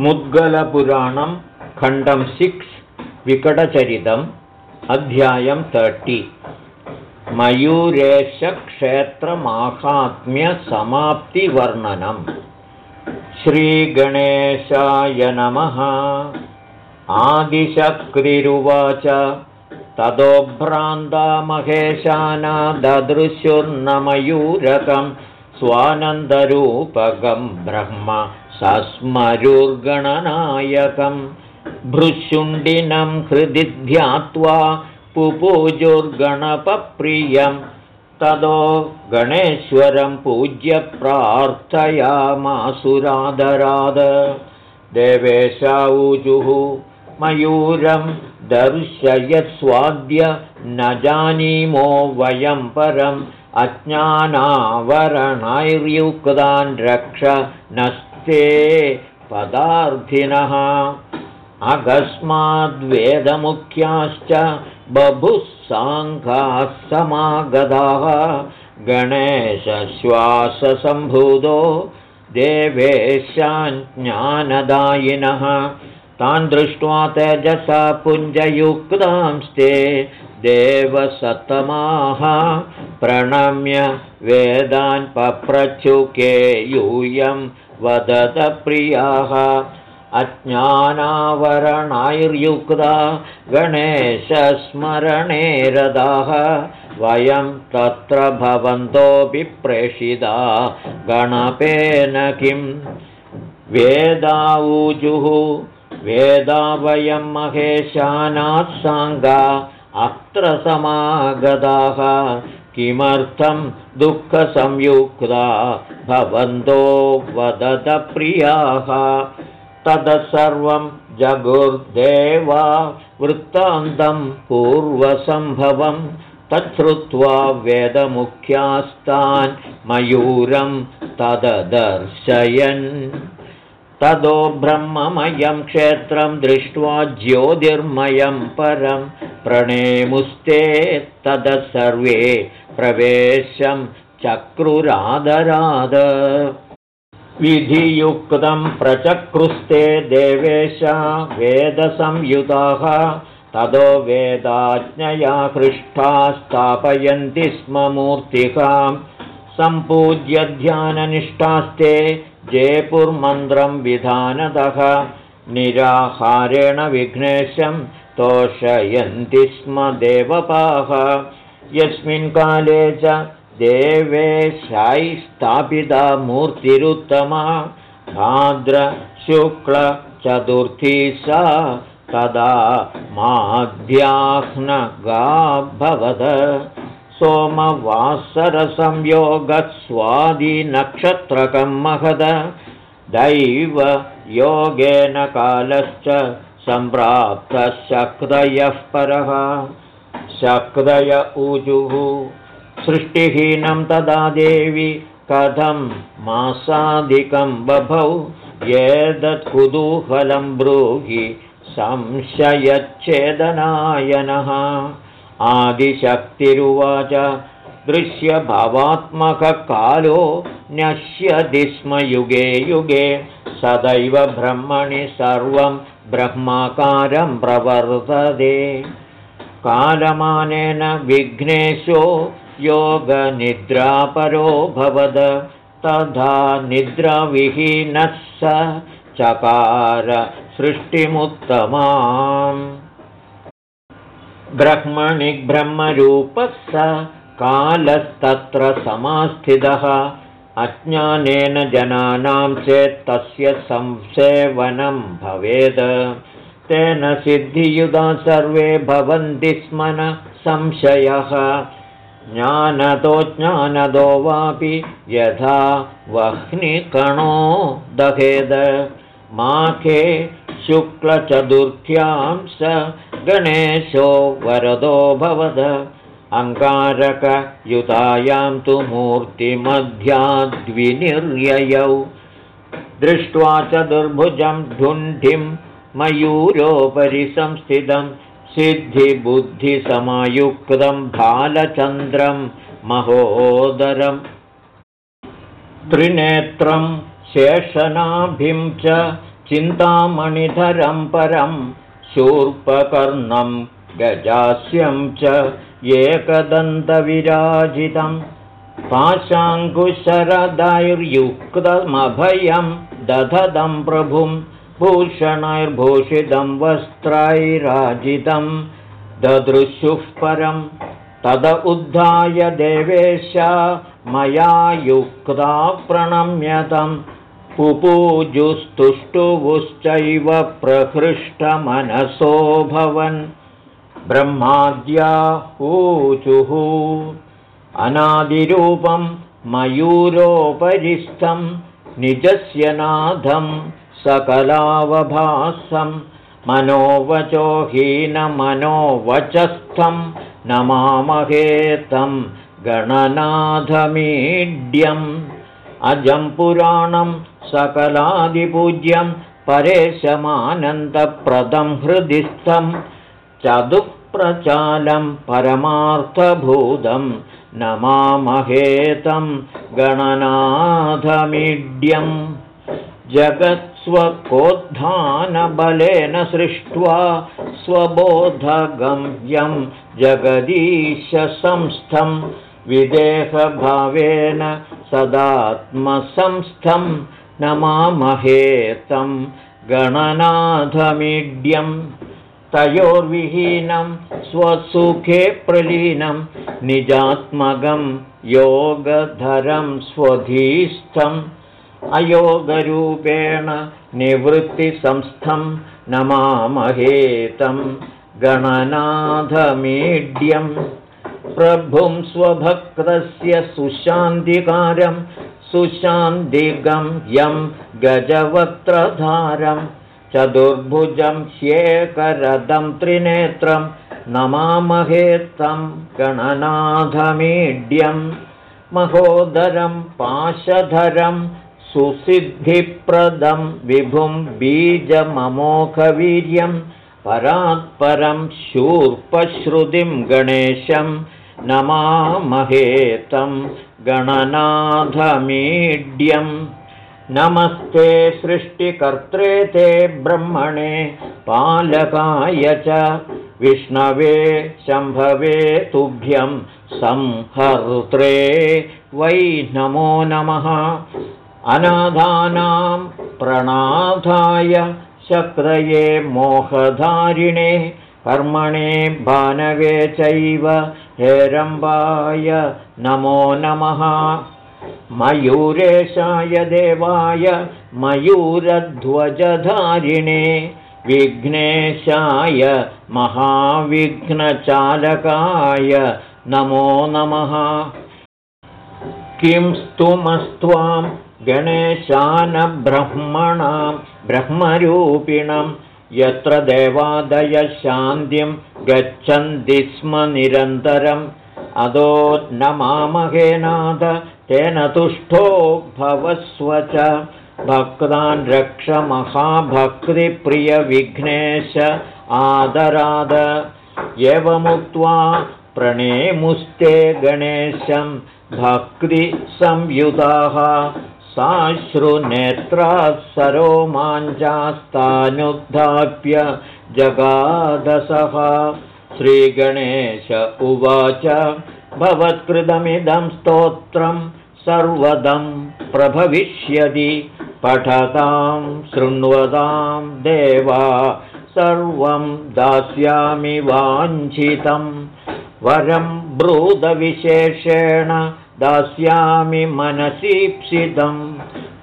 मुद्गलपुराणं खण्डं सिक्स् विकटचरितम् अध्यायं तर्टि मयूरेशक्षेत्रमाहात्म्यसमाप्तिवर्णनम् श्रीगणेशाय नमः. आदिशक्तिरुवाच. ततोभ्रान्ता महेशाना ददृशुर्नमयूरकं स्वानन्दरूपकं ब्रह्म सस्मरुर्गणनायकं भृशुण्डिनं हृदि ध्यात्वा पुपूजुर्गणपप्रियं ततो गणेश्वरं पूज्य प्रार्थयामासुरादराद। देवेशाऊजुः मयूरं दर्शयत्स्वाद्य न जानीमो वयं परम् अज्ञानावरणैर्युक्तान् रक्ष नस्ते पदार्थिनः। अकस्माद्वेदमुख्याश्च बभुः साङ्घाः समागताः। गणेशश्वाससम्भूतो देवेशाञ्ज्ञानदायिनः तान् दृष्ट्वा तेजसा पुञ्जयुक्तांस्ते देवसतमाः प्रणम्य वेदान् पप्रचुके यूयं वदतप्रियाः अज्ञानावरणैर्युक्ता गणेशस्मरणे रदाः। वयं तत्र भवन्तोऽपि प्रेषिता। गणपेन किं? वेदाऊजुः वेदा वयं महेशानात् साङ्गा अत्र समागताः किमर्थं दुःखसंयुक्ता भवन्तो वदतप्रियाः ततः सर्वं जगुर्देवा वृत्तान्तं पूर्वसम्भवं तच्छ्रुत्वा वेदमुख्यास्तान् मयूरं तददर्शयन्। ततो ब्रह्ममयं क्षेत्रं दृष्ट्वा ज्योतिर्मयं परं प्रणेमुस्ते ततः सर्वे प्रवेशं चक्रुरादराद। विधियुक्तं प्रचक्रुस्ते देवेशा वेदसंयुताः ततो वेदाज्ञया हृष्टा स्थापयन्ति स्म मूर्तिकां। सम्पूज्य ध्याननिष्ठास्ते जयपुर्मन्त्रं विधानतः निराहारेण विघ्नेशं तोषयन्ति स्म देवपाः। यस्मिन् काले च देवेशायि स्थापिता मूर्तिरुत्तमा भाद्रशुक्लचतुर्थी सा तदा माध्याह्नगाभवद। सोमवासरसंयोगस्वादिनक्षत्रकं महद दैवयोगेन कालश्च सम्प्राप्तशक्तयः परः। शक्तय ऊजुः। सृष्टिहीनं तदा देवि कथं मासादिकं बभौ। एतत्कुतूहलं ब्रूहि संशयच्छेदनायनः। आदिशक्तिरुवाच दृश्यभवात्मककालो नश्यति स्म युगे युगे सदैव ब्रह्मणि सर्वं ब्रह्माकारं प्रवर्तते। कालमानेन विघ्नेशो योगनिद्रापरो भवद तथा निद्राविहीनः स चकार सृष्टिमुत्तमाम्। ब्रह्मणि ब्रह्मरूपः स कालस्तत्र समास्थितः अज्ञानेन जनानां चेत् तस्य संसेवनं भवेत् तेन सिद्धियुधा सर्वे भवन्ति स्म न संशयः। ज्ञानदो ज्ञानदो वापि यथा वह्निकणो दहेद। माखे शुक्लचतुर्थ्यां स गणेशो वरदो भवद अङ्गारकयुतायां तु मूर्तिमध्याद्विनिर्ययौ। दृष्ट्वा चतुर्भुजं ढुण्ढिं मयूरोपरि संस्थितं सिद्धिबुद्धिसमयुक्तं बालचन्द्रं महोदरम्। त्रिनेत्रं शेषनाभिं च चिन्तामणिधरं परं शूर्पकर्णं गजास्यं च एकदन्तविराजितं पाशाङ्कुशरदैर्युक्तमभयं दधदं प्रभुं भूषणैर्भूषितं वस्त्रैराजितं। ददृशुः परं तद उद्धाय देवेश मया युक्ता प्रणम्यतम्। पुपूजुस्तुष्टुवुश्चैव भवन् ब्रह्माद्या ऊचुः अनादिरूपं मयूरोपरिस्थं निजस्य नाथं सकलावभासं मनोवचोहीनमनोवचस्थं नमामहेतं गणनाथमीड्यम् अजं पुराणं सकलादिपूज्यं परेशमानन्दप्रदं हृदिस्थं चतुःप्रचालं परमार्थभूतं नमामहेतं गणनाथमीड्यम् जगत्स्वकोद्धानबलेन सृष्ट्वा स्वबोधगम्यं जगदीशसंस्थं विदेहभावेन सदात्मसंस्थं नमामहेतं गणनाथमीड्यं तयोर्विहीनं स्वसुखे प्रलीनं निजात्मकं योगधरं स्वधीस्थम् अयोगरूपेण निवृत्तिसंस्थं नमामहेतं गणनाथमीड्यम् प्रभुं स्वभक्तस्य सुशान्तिकारं सुशान्तिगं यं गजवक्त्रधारं चतुर्भुजं ह्येकरदं त्रिनेत्रं नमामहेत्तं गणनाथमीड्यं महोदरं पाशधरं सुसिद्धिप्रदं विभुं बीजममोघवीर्यं परात्परं शूर्पश्रुतिं गणेशं नमामहेतं गणनाथमीड्यं नमस्ते सृष्टिकर्त्रे ते ब्रह्मणे पालकाय च। विष्णवे शम्भवे तुभ्यं संहर्त्रे। वै नमो नमः। अनाधानां प्रणाधाय शक्रये मोहधारिणे कर्मणे भानवे चैव हेरम्बाय नमो नमः मयूरेशाय देवाय मयूरध्वजधारिणे विघ्नेशाय महाविघ्नचालकाय नमो नमः। किं स्तुमस्त्वां गणेशानब्रह्मणां ब्रह्मरूपिणं यत्र देवादयशान्तिं गच्छन्ति स्म निरन्तरम् अदो नमामहेनाद तेन तुष्टो भवस्व च भक्तान् रक्ष महाभक्तिप्रियविघ्नेश आदराद। एवमुक्त्वा प्रणेमुस्ते गणेशं भक्तिसंयुताः। साश्रुनेत्राः सरोमाञ्चास्तानुद्धाप्य जगादसः श्रीगणेश उवाच। भवत्कृतमिदं स्तोत्रं सर्वदं प्रभविष्यति। पठतां शृण्वतां देवा सर्वं दास्यामि वाञ्छितं। वरं ब्रूदविशेषेण दास्यामि मनसीप्सितं।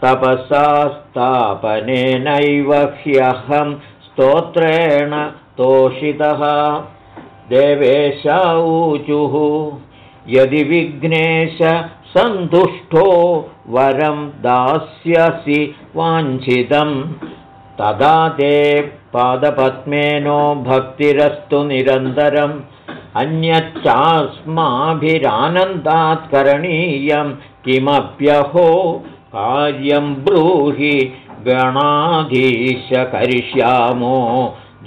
तपसा स्थापनेनैव ह्यहं स्तोत्रेण तोषितः देवेशाऊचुः यदि विघ्नेश सन्तुष्टो वरं दास्यसि वाञ्छितं तदा ते पादपद्मेनो भक्तिरस्तु निरन्तरम्। अन्यच्चास्माभिरानन्दात् करणीयं किमप्यहो कार्यं ब्रूहि गणाधीश करिष्यामो।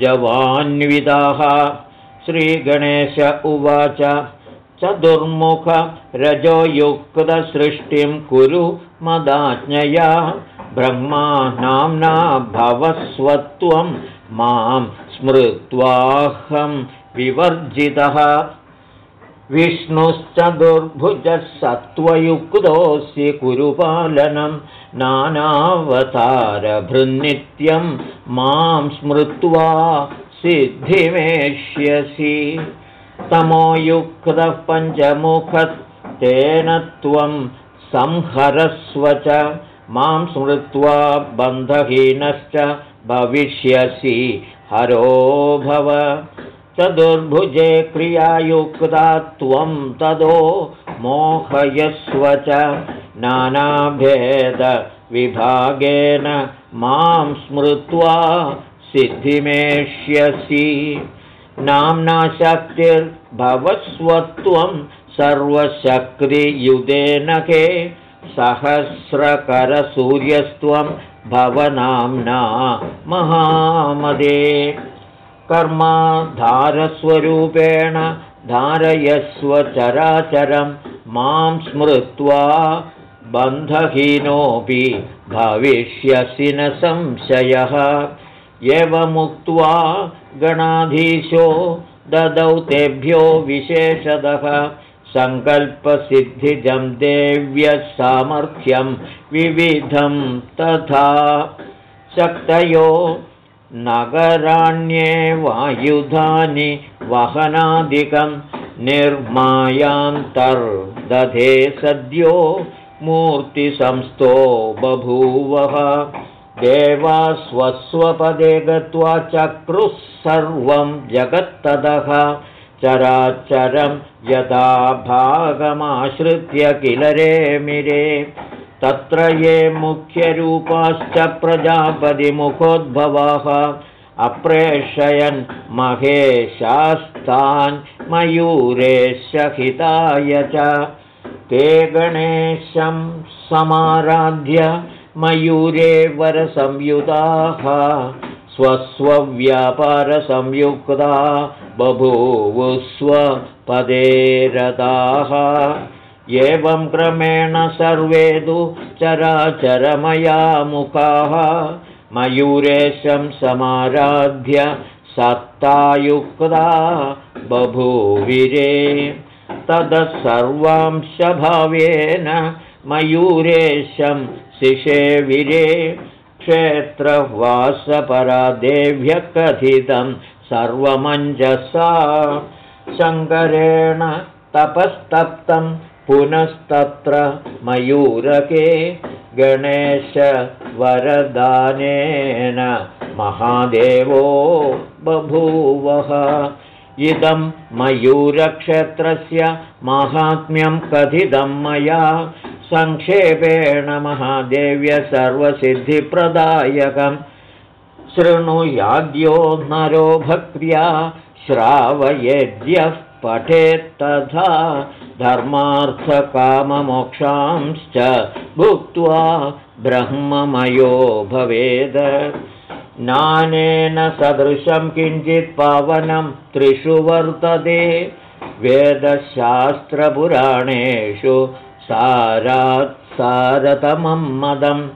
जवान्विताः श्रीगणेश उवाच। चतुर्मुखरजोयुक्तसृष्टिं कुरु मदाज्ञया। ब्रह्मा नाम्ना भवस्वत्वं मां स्मृत्वाहं विवर्जितः। विष्णुश्च दुर्भुजः सत्त्वयुक्तोऽसि कुरुपालनं नानावतारभृन्नित्यं मां स्मृत्वा सिद्धिमेष्यसि। तमोयुक्तः पञ्चमुखस्तेन त्वं संहरस्व च। मां स्मृत्वा बन्धहीनश्च भविष्यसि। हरो भव। चतुर्भुजे क्रियायुक्ता त्वं तदो मोहयस्व च। नानाभेदविभागेन मां स्मृत्वा सिद्धिमेष्यसि। नाम्ना शक्तिर्भवस्वत्वं सर्वशक्तियुधेन के। सहस्रकरसूर्यस्त्वं भवनाम्ना महामदे। कर्माधारस्वरूपेण धारयस्व चराचरं मां स्मृत्वा बन्धहीनोऽपि भविष्यसि न संशयः एवमुक्त्वा गणाधीशो ददौ तेभ्यो विशेषतः सङ्कल्पसिद्धिजं देव्यसामर्थ्यं विविधं तथा शक्तयो नगराण्येवायुधानि वहनादिकं निर्मायान्तर्दधे सद्यो मूर्तिसंस्थो बभूवः देवा स्वस्वपदे गत्वा चक्रुः सर्वं जगत्तदः। चराचरं यदा भागमाश्रित्य किल रेमिरे तत्र ये मुख्यरूपाश्च प्रजापतिमुखोद्भवाः। अप्रेषयन् महेशास्तान् मयूरेशहिताय च। ते गणेशं समाराध्य मयूरे वरसंयुताः स्वस्वव्यापारसंयुक्ता बभूवुस्वपदेरताः एवं क्रमेण सर्वे तु चराचरमया मुखाः। मयूरेशं समाराध्य सत्तायुक्ता बभूविरे। ततः सर्वांशभावेन मयूरेशं शिशेविरे क्षेत्रवासपरादेभ्यः कथितं सर्वमञ्जसा शङ्करेण तपस्तप्तं पुनस्तत्र मयूरके गणेशवरदानेन महादेवो बभूवः इदं मयूरक्षेत्रस्य माहात्म्यं कथितं मया। सङ्क्षेपेण महादेव्य सर्वसिद्धिप्रदायकं। शृणुयाद्यो नरो भक्त्या श्रावयेद्यः पठेत्तथा धर्मार्थकाममोक्षांश्च भुक्त्वा ब्रह्ममयो भवेद नानेन सदृशं किञ्चित् पावनं त्रिषु वर्तते। वेदशास्त्रपुराणेषु सारात् सारतमं मदं।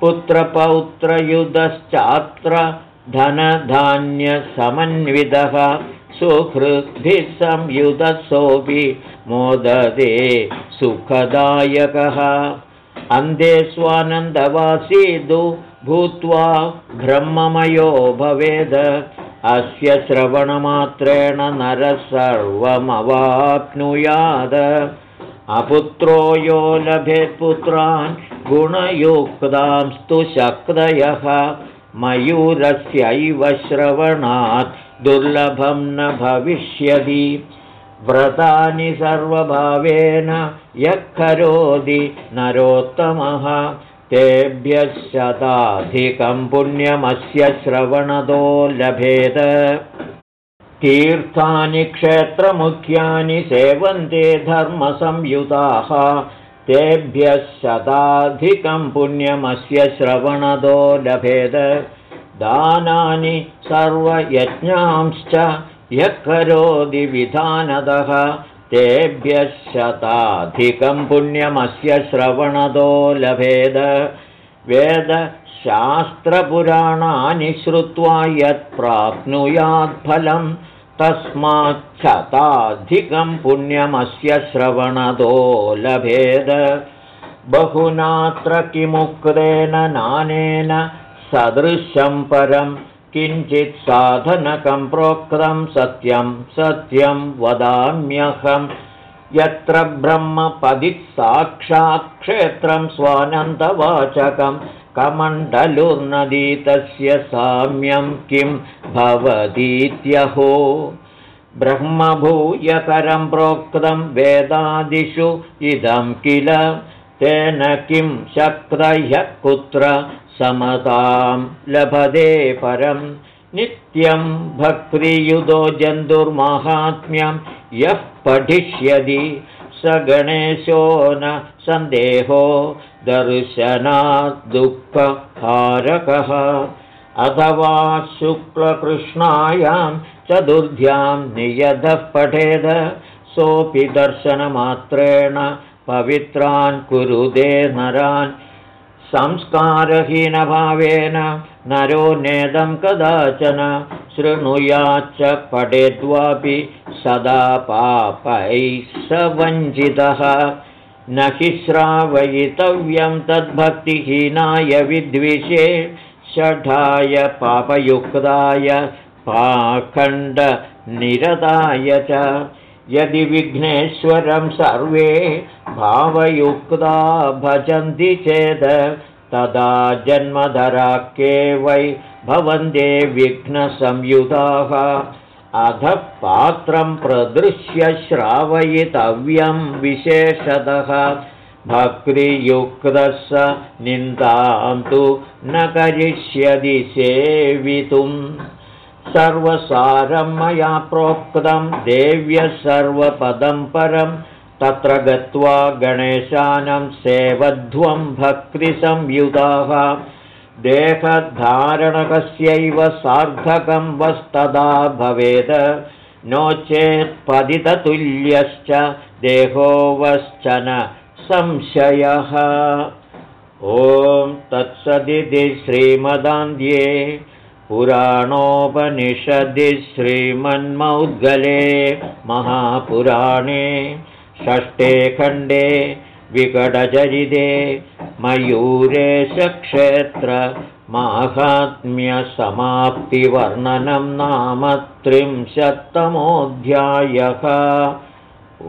पुत्रपौत्रयुधश्चात्र धनधान्यसमन्वितः सुहृद्भिः संयुधसोऽपि मोदते सुखदायकः। अन्धे स्वानन्दवासीदु भूत्वा ब्रह्ममयो भवेद। अस्य श्रवणमात्रेण नरः सर्वमवाप्नुयाद अपुत्रो यो लभेत्पुत्रान् गुणयुक्तांस्तु शक्तयः। मयूरस्यैव श्रवणात् दुर्लभं न भविष्यति। व्रतानि सर्वभावेन यः करोति नरोत्तमः तेभ्यः शताधिकं पुण्यमस्य श्रवणतो लभेत। तीर्थानि क्षेत्रमुख्यानि सेवन्ते धर्मसंयुताः। तेभ्यः शताधिकं पुण्यमस्य श्रवणतो लभेद दानानि सर्वयज्ञांश्च यः करोति विधानदः तेभ्यः शताधिकं पुण्यमस्य श्रवणतो लभेद। वेदशास्त्रपुराणानि श्रुत्वा यत् प्राप्नुयात्फलं तस्माच्छताधिकं पुण्यमस्य श्रवणतो लभेद। बहुनात्र किमुक्तेन नानेन सदृशं परं किञ्चित् साधनकं प्रोक्तं सत्यं सत्यं वदाम्यहं। यत्र ब्रह्मपदिसाक्षात् क्षेत्रं स्वानन्दवाचकं कमण्डलुर्नदी तस्य साम्यं किं भवतीत्यहो ब्रह्मभूयकरं प्रोक्तं वेदादिषु इदं किल तेन किं शक्रह्यः कुत्र समतां लभते परं। नित्यं भक्तियुधो जन्तुर्माहात्म्यं यः पठिष्यति स गणेशो न सन्देहो दर्शनाद्दुःखहारकः अथवा शुक्लकृष्णायां चतुर्ध्यां नियतः पठेद। सोऽपि दर्शनमात्रेण पवित्रान् कुरुदे नरान् संस्कारहीनभावेन नरो नेदं कदाचन शृणुयाच्च पठेद्वापि सदा पापैः स वञ्चितः न हि श्रावयितव्यं तद्भक्तिहीनाय विद्विषे षठाय पापयुक्ताय पाखण्डनिरताय च यदि विघ्नेश्वरं सर्वे भावयुक्ता भजन्ति चेत् तदा जन्मधराके वै भवन्ते विघ्नसंयुताः। अध पात्रं प्रदृश्य श्रावयितव्यं विशेषतः। भक्तियुक्तः स निन्दां तु न करिष्यति सेवितुम् सर्वसारं मया प्रोक्तं देव्य सर्वपदं परं तत्र गत्वा गणेशानं सेवध्वं भक्तिसंयुताः। देहधारणकस्यैव सार्थकं वस्तदा भवेत् नो चेत्पतिततुल्यश्च देहो वश्चन संशयः। ॐ तत्सदिति श्रीमदान्ध्ये पुराणोपनिषदि श्रीमन्मौद्गले महापुराणे षष्ठे खण्डे विकटचरिते मयूरेशक्षेत्रमाहात्म्यसमाप्तिवर्णनं नाम त्रिंशत्तमोऽध्यायः। ओ